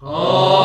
哦。